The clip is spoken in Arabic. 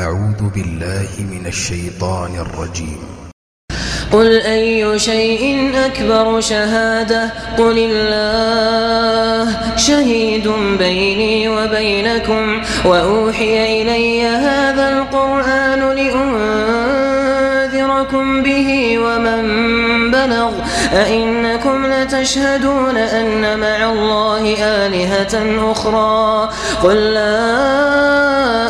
أعوذ بالله من الشيطان الرجيم. قل أي شيء أكبر شهادة؟ قل الله شهيد بيني وبينكم وأوحي إلي هذا القرآن لأنذركم به ومن بلغ. أئنكم لتشهدون أن مع الله آلهة أخرى؟ قل لا